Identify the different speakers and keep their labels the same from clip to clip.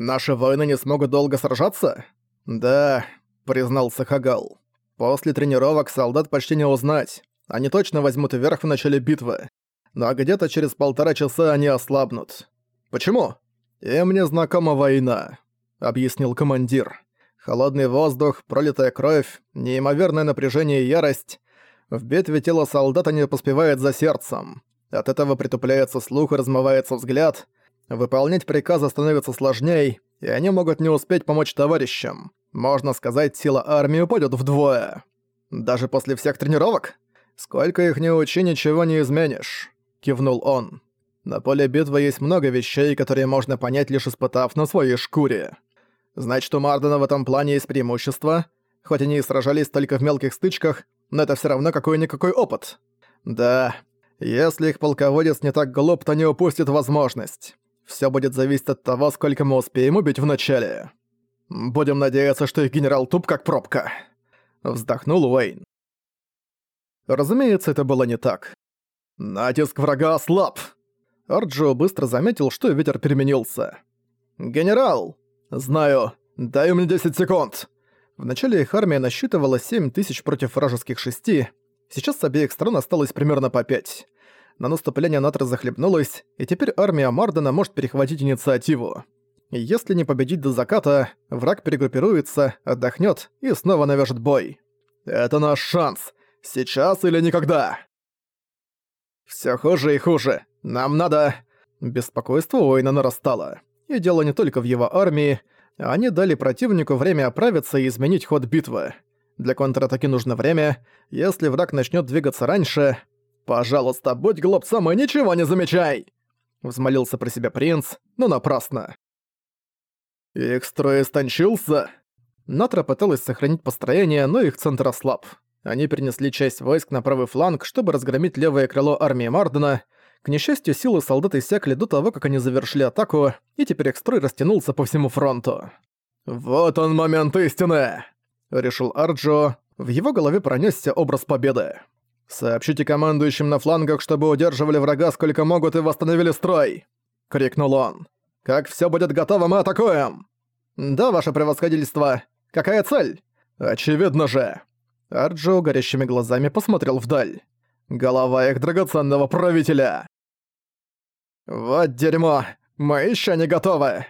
Speaker 1: Наши воины не смогут долго сражаться? Да, признался Хагал. После тренировок солдат почти не узнать. Они точно возьмут верх в начале битвы. Но где-то через полтора часа они ослабнут. Почему? Им не знакома война, объяснил командир. Холодный воздух, пролитая кровь, неимоверное напряжение и ярость. В битве тело солдата не поспевает за сердцем. От этого притупляется слух и размывается взгляд. Выполнять приказы становится сложней, и они могут не успеть помочь товарищам. Можно сказать, сила армии упадет вдвое. Даже после всех тренировок? Сколько их не учи, ничего не изменишь. Кивнул он. На поле битвы есть много вещей, которые можно понять, лишь испытав на своей шкуре. Значит, у Мардена в этом плане есть преимущество. Хоть они и сражались только в мелких стычках, но это все равно какой-никакой опыт. Да, если их полководец не так глуп, то не упустит возможность. Все будет зависеть от того, сколько мы успеем убить вначале. Будем надеяться, что их генерал туп как пробка. Вздохнул Уэйн. Разумеется, это было не так. Натиск врага ослаб. Арджио быстро заметил, что ветер переменился. «Генерал!» «Знаю. Дай мне 10 секунд!» Вначале их армия насчитывала 7 тысяч против вражеских шести. Сейчас с обеих сторон осталось примерно по 5. На наступление Натра захлебнулась, и теперь армия Мардена может перехватить инициативу. Если не победить до заката, враг перегруппируется, отдохнет и снова навяжет бой. Это наш шанс. Сейчас или никогда. Все хуже и хуже. Нам надо... Беспокойство воина нарастало. И дело не только в его армии. Они дали противнику время оправиться и изменить ход битвы. Для контратаки нужно время. Если враг начнет двигаться раньше... «Пожалуйста, будь глупцом и ничего не замечай!» Взмолился про себя принц, но напрасно. Их строй истончился. Натра пыталась сохранить построение, но их центр ослаб. Они перенесли часть войск на правый фланг, чтобы разгромить левое крыло армии Мардена. К несчастью, силы солдат иссякли до того, как они завершили атаку, и теперь их строй растянулся по всему фронту. «Вот он момент истины!» — решил Арджо. В его голове пронесся образ победы. «Сообщите командующим на флангах, чтобы удерживали врага сколько могут и восстановили строй!» — крикнул он. «Как все будет готово, мы атакуем!» «Да, ваше превосходительство! Какая цель?» «Очевидно же!» Арджо горящими глазами посмотрел вдаль. «Голова их драгоценного правителя!» «Вот дерьмо! Мы еще не готовы!»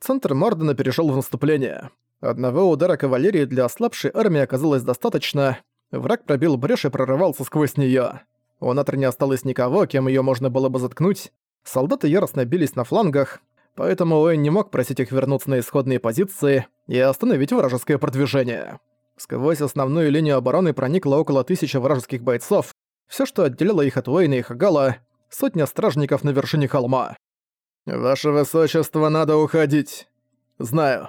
Speaker 1: Центр Мордена перешел в наступление. Одного удара кавалерии для ослабшей армии оказалось достаточно. Враг пробил брешь и прорывался сквозь нее. У Натра не осталось никого, кем ее можно было бы заткнуть. Солдаты яростно бились на флангах, поэтому Уэйн не мог просить их вернуться на исходные позиции и остановить вражеское продвижение. Сквозь основную линию обороны проникло около тысячи вражеских бойцов. Все, что отделяло их от Уэйна и Хагала, сотня стражников на вершине холма. «Ваше Высочество, надо уходить!» «Знаю».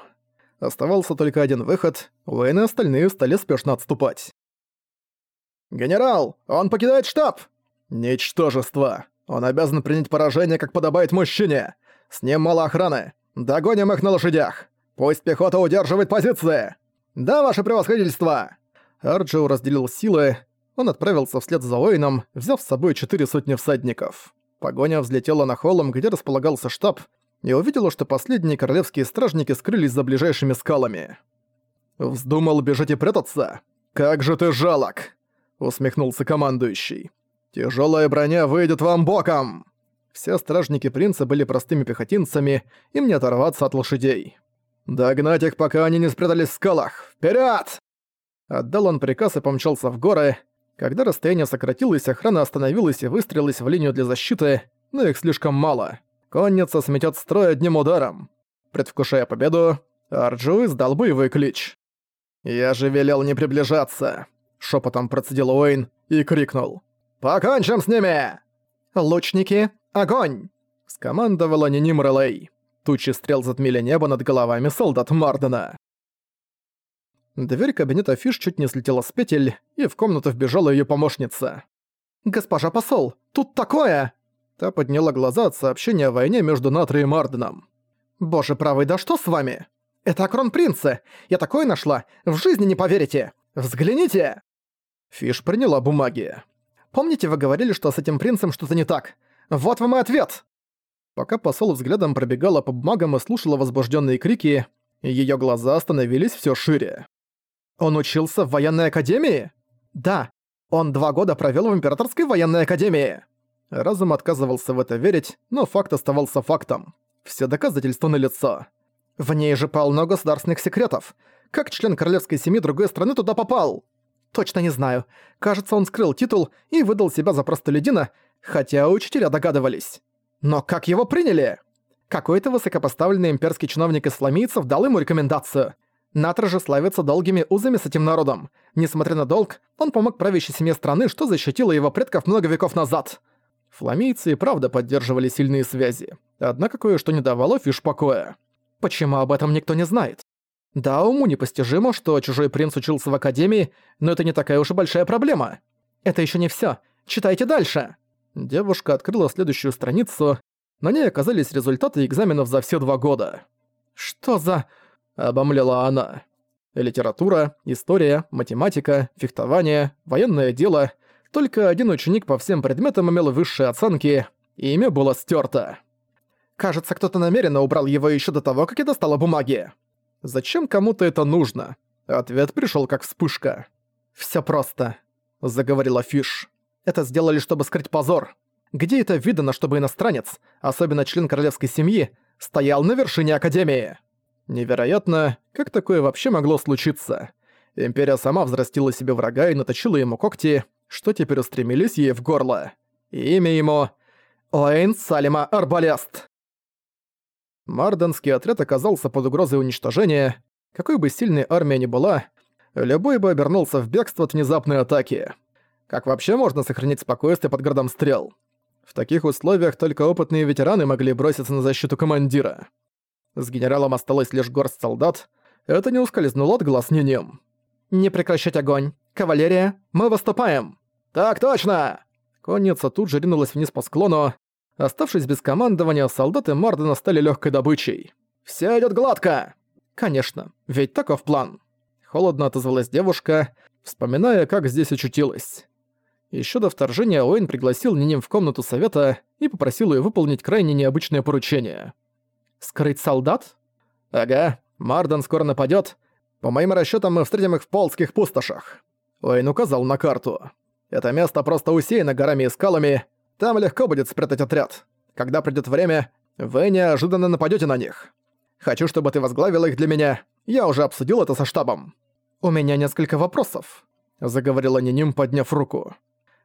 Speaker 1: Оставался только один выход, Уэйн и остальные стали спешно отступать. «Генерал, он покидает штаб!» «Ничтожество! Он обязан принять поражение, как подобает мужчине! С ним мало охраны! Догоним их на лошадях! Пусть пехота удерживает позиции!» «Да, ваше превосходительство!» Арджио разделил силы, он отправился вслед за воином, взяв с собой четыре сотни всадников. Погоня взлетела на холм, где располагался штаб, и увидела, что последние королевские стражники скрылись за ближайшими скалами. «Вздумал бежать и прятаться? Как же ты жалок!» — усмехнулся командующий. «Тяжёлая броня выйдет вам боком!» Все стражники принца были простыми пехотинцами, им не оторваться от лошадей. «Догнать их, пока они не спрятались в скалах! Вперед! Отдал он приказ и помчался в горы, когда расстояние сократилось, охрана остановилась и выстрелилась в линию для защиты, но их слишком мало. Конница сметет строй одним ударом. Предвкушая победу, Арджу издал боевой клич. «Я же велел не приближаться!» Шепотом процедил Уэйн и крикнул. «Покончим с ними!» «Лучники, огонь!» Скомандовала Ниним Релей. Тучи стрел затмили небо над головами солдат Мардена. Дверь кабинета Фиш чуть не слетела с петель, и в комнату вбежала её помощница. «Госпожа посол, тут такое!» Та подняла глаза от сообщения о войне между Натри и Марденом. «Боже правый, да что с вами? Это кронпринцы! Я такое нашла! В жизни не поверите! Взгляните!» Фиш приняла бумаги. «Помните, вы говорили, что с этим принцем что-то не так? Вот вам и ответ!» Пока посол взглядом пробегала по бумагам и слушала возбужденные крики, ее глаза становились все шире. «Он учился в военной академии?» «Да, он два года провел в Императорской военной академии!» Разум отказывался в это верить, но факт оставался фактом. Все доказательства налицо. В ней же полно государственных секретов. Как член королевской семьи другой страны туда попал? Точно не знаю. Кажется, он скрыл титул и выдал себя за простолюдина, хотя учителя догадывались. Но как его приняли? Какой-то высокопоставленный имперский чиновник из фламийцев дал ему рекомендацию. Натра же славится долгими узами с этим народом. Несмотря на долг, он помог правящей семье страны, что защитило его предков много веков назад. Фламийцы и правда поддерживали сильные связи. Однако кое-что не давало Фиш покоя. Почему об этом никто не знает? Да, уму непостижимо, что чужой принц учился в академии, но это не такая уж и большая проблема. Это еще не все. Читайте дальше. Девушка открыла следующую страницу. На ней оказались результаты экзаменов за все два года. «Что за...» — обомлела она. Литература, история, математика, фехтование, военное дело. Только один ученик по всем предметам имел высшие оценки, и имя было стёрто. Кажется, кто-то намеренно убрал его ещё до того, как я достала бумаги. Зачем кому-то это нужно? Ответ пришёл как вспышка. «Всё просто», — заговорила Фиш. «Это сделали, чтобы скрыть позор. Где это видано, чтобы иностранец, особенно член королевской семьи, стоял на вершине Академии?» Невероятно, как такое вообще могло случиться? Империя сама взрастила себе врага и наточила ему когти, что теперь устремились ей в горло. Имя ему — Оэйн Салима Арбалест. Марденский отряд оказался под угрозой уничтожения. Какой бы сильной армия ни была, любой бы обернулся в бегство от внезапной атаки. Как вообще можно сохранить спокойствие под городом стрел? В таких условиях только опытные ветераны могли броситься на защиту командира. С генералом осталось лишь горсть солдат. Это не ускользнуло от глаз Ниним. «Не прекращать огонь! Кавалерия, мы выступаем!» «Так точно!» Конница тут же ринулась вниз по склону. Оставшись без командования, солдаты Мардена стали легкой добычей. «Всё идёт гладко!» «Конечно, ведь таков план!» Холодно отозвалась девушка, вспоминая, как здесь очутилась. Ещё до вторжения Уэйн пригласил Ниним в комнату совета и попросил её выполнить крайне необычное поручение. «Скрыть солдат?» «Ага, Марден скоро нападёт. По моим расчётам, мы встретим их в полских пустошах». Уэйн указал на карту. Это место просто усеяно горами и скалами. Там легко будет спрятать отряд. Когда придёт время, вы неожиданно нападёте на них. Хочу, чтобы ты возглавила их для меня. Я уже обсудил это со штабом. У меня несколько вопросов, заговорила Ниним, подняв руку.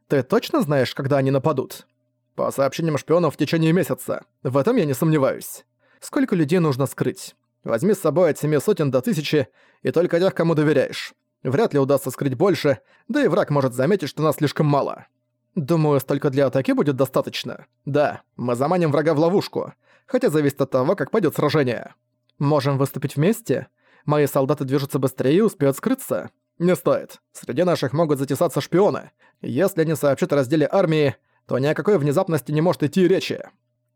Speaker 1: Ты точно знаешь, когда они нападут? По сообщениям шпионов в течение месяца. В этом я не сомневаюсь. Сколько людей нужно скрыть? Возьми с собой от семи сотен до тысячи, и только тех, кому доверяешь. Вряд ли удастся скрыть больше, да и враг может заметить, что нас слишком мало. Думаю, столько для атаки будет достаточно. Да, мы заманим врага в ловушку, хотя зависит от того, как пойдет сражение. Можем выступить вместе? Мои солдаты движутся быстрее и успеют скрыться. Не стоит. Среди наших могут затесаться шпионы. Если они сообщат о разделе армии, то ни о какой внезапности не может идти речи.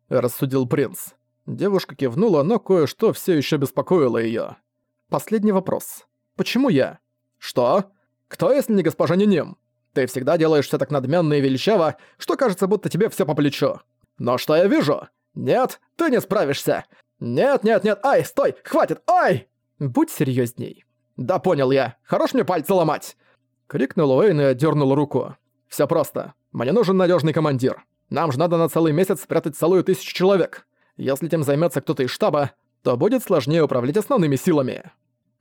Speaker 1: Рассудил принц. Девушка кивнула, но кое-что все еще беспокоило ее. Последний вопрос. Почему я? «Что? Кто, если не госпожа Ниним? Ты всегда делаешь все так надменно и величаво, что кажется, будто тебе все по плечу. Но что я вижу? Нет, ты не справишься. Нет, нет, нет, ай, стой, хватит, ай!» «Будь серьезней. «Да понял я. Хорош мне пальцы ломать!» Крикнул Уэйн и отдернул руку. Все просто. Мне нужен надежный командир. Нам же надо на целый месяц спрятать целую тысячу человек. Если тем займется кто-то из штаба, то будет сложнее управлять основными силами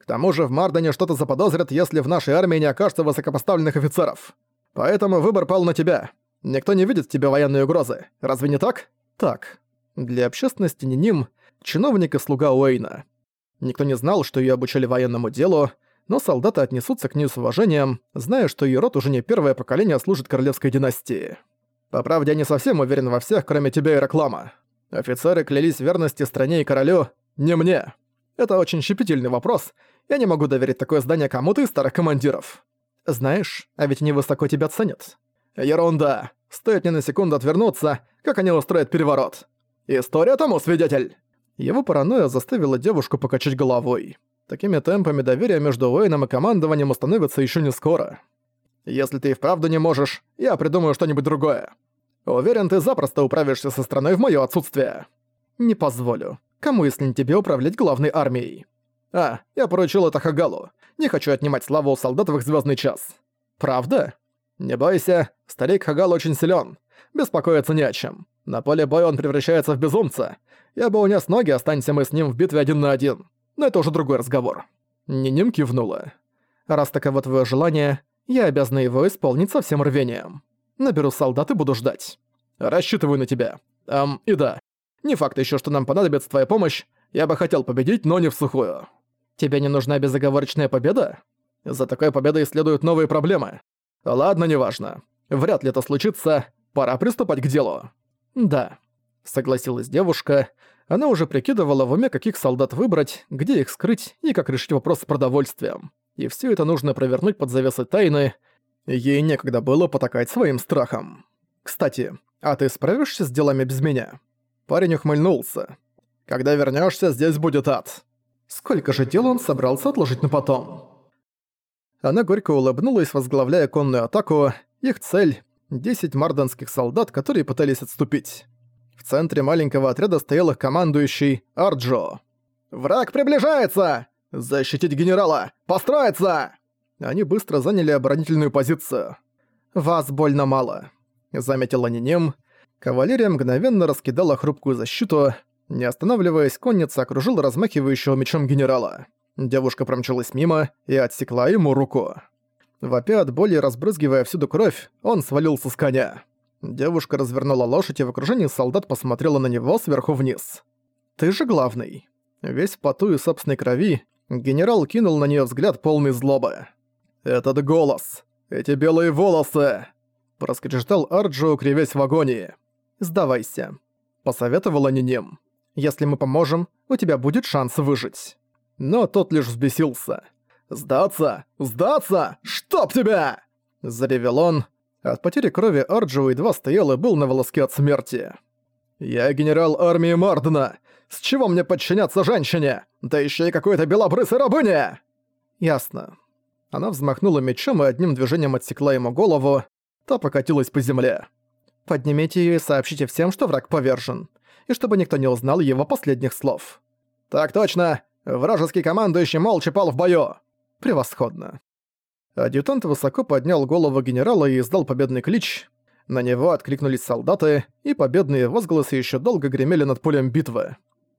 Speaker 1: тому же в Мардане что-то заподозрят, если в нашей армии не окажется высокопоставленных офицеров. Поэтому выбор пал на тебя. Никто не видит в тебе военной угрозы. Разве не так? Так. Для общественности Ниним — чиновник и слуга Уэйна. Никто не знал, что ее обучали военному делу, но солдаты отнесутся к ней с уважением, зная, что ее род уже не первое поколение служит королевской династии. По правде, я не совсем уверен во всех, кроме тебя и реклама. Офицеры клялись верности стране и королю, не мне. Это очень щепетильный вопрос, я не могу доверить такое здание кому-то из старых командиров. Знаешь, а ведь они высоко тебя ценят. Ерунда. Стоит мне на секунду отвернуться, как они устроят переворот. История тому свидетель. Его паранойя заставила девушку покачать головой. Такими темпами доверия между Уэйном и командованием установится еще не скоро. Если ты и вправду не можешь, я придумаю что-нибудь другое. Уверен, ты запросто управишься со страной в моё отсутствие. «Не позволю. Кому, если не тебе, управлять главной армией?» «А, я поручил это Хагалу. Не хочу отнимать славу у солдат в их звездный час». «Правда?» «Не бойся, старик Хагал очень силен. Беспокоиться не о чем. На поле боя он превращается в безумца. Я бы унес ноги, останься мы с ним в битве один на один. Но это уже другой разговор». Ниним кивнула. «Раз таково твое желание, я обязана его исполнить со всем рвением. Наберу солдат и буду ждать. Рассчитываю на тебя. Эм, и да. Не факт еще, что нам понадобится твоя помощь. Я бы хотел победить, но не в сухую. Тебе не нужна безоговорочная победа? За такой победой следуют новые проблемы. Ладно, неважно. Вряд ли это случится. Пора приступать к делу. Да. Согласилась девушка. Она уже прикидывала в уме, каких солдат выбрать, где их скрыть и как решить вопрос с продовольствием. И все это нужно провернуть под завесой тайны. Ей некогда было потакать своим страхом. «Кстати, а ты справишься с делами без меня?» Парень ухмыльнулся. «Когда вернешься, здесь будет ад». Сколько же дел он собрался отложить на потом? Она горько улыбнулась, возглавляя конную атаку. Их цель — 10 марденских солдат, которые пытались отступить. В центре маленького отряда стоял их командующий Арджо. «Враг приближается! Защитить генерала! Построиться!» Они быстро заняли оборонительную позицию. «Вас больно мало», — заметила Нинем. Кавалерия мгновенно раскидала хрупкую защиту. Не останавливаясь, конница окружила размахивающего мечом генерала. Девушка промчалась мимо и отсекла ему руку. Вопя от боли, разбрызгивая всюду кровь, он свалился с коня. Девушка развернула лошадь и в окружении солдат посмотрела на него сверху вниз. «Ты же главный». Весь в поту и собственной крови, генерал кинул на нее взгляд полный злобы. «Этот голос! Эти белые волосы!» Проскрежетал Арджио, кривясь в агонии. «Сдавайся», — посоветовала Ниним. «Если мы поможем, у тебя будет шанс выжить». Но тот лишь взбесился. «Сдаться! Сдаться! Чтоб тебя!» Заревел он. От потери крови Арджио едва стоял и был на волоске от смерти. «Я генерал армии Мардена! С чего мне подчиняться женщине? Да еще и какой-то белобрысой рабыне!» «Ясно. Она взмахнула мечом и одним движением отсекла ему голову. Та покатилась по земле. «Поднимите её и сообщите всем, что враг повержен. И чтобы никто не узнал его последних слов». «Так точно! Вражеский командующий молча пал в бою!» «Превосходно». Адъютант высоко поднял голову генерала и издал победный клич. На него откликнулись солдаты, и победные возгласы еще долго гремели над полем битвы.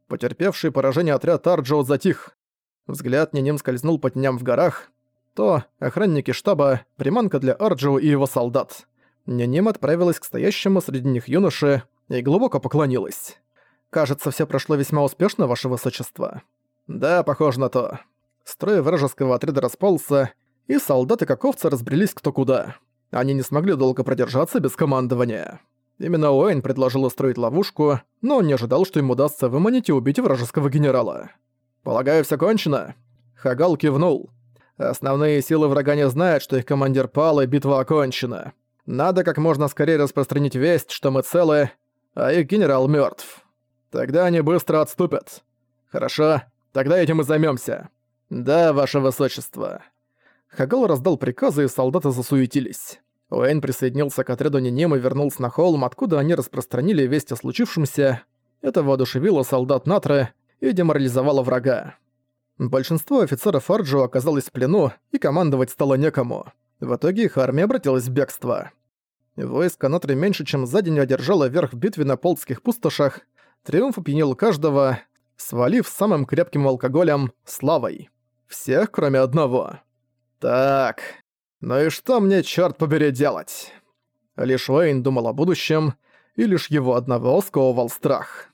Speaker 1: Потерпевший поражение отряд Арджоу затих. Взгляд Ниним скользнул по теням в горах, то охранники штаба, приманка для Арджио и его солдат. Няним отправилась к стоящему среди них юноше и глубоко поклонилась. «Кажется, все прошло весьма успешно, ваше высочество». «Да, похоже на то». Строй вражеского отряда распался, и солдаты как овцы разбрелись кто куда. Они не смогли долго продержаться без командования. Именно Уэйн предложил устроить ловушку, но он не ожидал, что им удастся выманить и убить вражеского генерала. «Полагаю, все кончено?» Хагал кивнул. Основные силы врага не знают, что их командир пал и битва окончена. Надо как можно скорее распространить весть, что мы целы, а их генерал мертв. Тогда они быстро отступят. Хорошо, тогда этим и займемся. Да, ваше высочество. Хагал раздал приказы, и солдаты засуетились. Уэйн присоединился к отряду Нинем и вернулся на холм, откуда они распространили весть о случившемся. Это воодушевило солдат Натры и деморализовало врага. Большинство офицеров Арджио оказалось в плену, и командовать стало некому. В итоге их армия обратилась в бегство. Войско Натри меньше чем за день одержало верх в битве на полтских пустошах. Триумф опьянил каждого, свалив самым крепким алкоголем – славой. Всех, кроме одного. Так, ну и что мне, черт побери, делать? Лишь Уэйн думал о будущем, и лишь его одного сковывал страх.